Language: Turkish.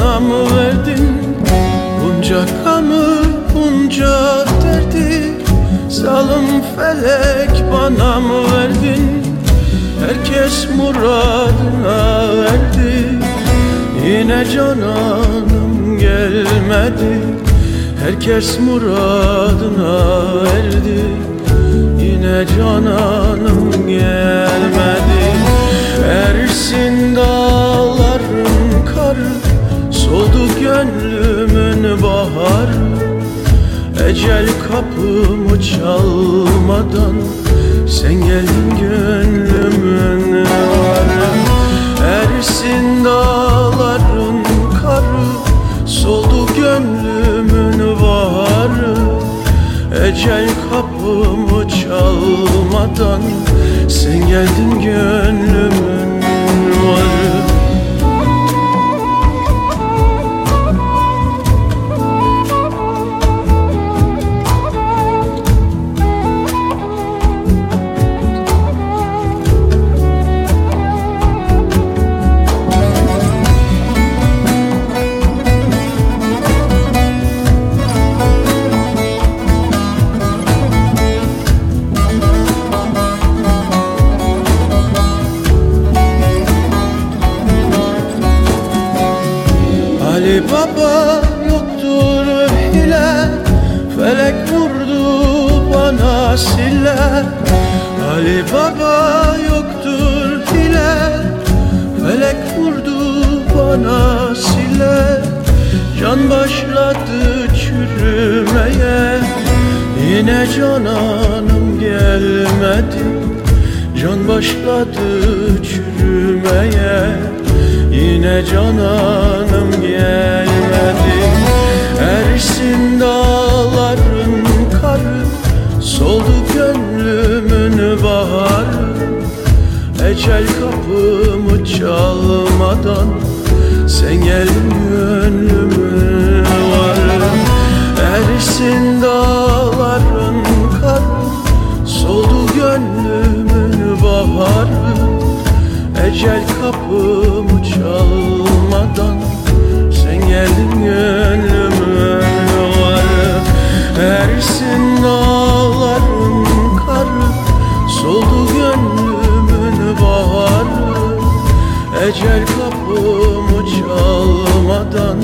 bana mı verdin? Bunca gamı bunca derdi Zalim felek bana mı verdin? Herkes muradına erdi Yine cananım gelmedi. Herkes muradına erdi Yine cananım gelmedi. Ersin gönlümün baharı Ecel kapımı çalmadan Sen geldin gönlümün varı Ersin dağların karı Soldu gönlümün baharı Ecel kapımı çalmadan Sen geldin gönlümün Ali Baba yoktur hile Felek vurdu bana sille. Ali Baba yoktur hile Felek vurdu bana sille. Can başladı çürümeye. Yine cananım gelmedi. Can başladı çürümeye. Yine cananım gelmedi Ersin dağların karı Soldu gönlümün baharı. Ecel kapımı çalmadan Sen geldin gönlümün varı. Ersin dağların karı Soldu gönlümün baharı. Ecel gelin gönlümün varı Ersin dağların karı Soldu gönlümün baharı. Ecel kapımı çalmadan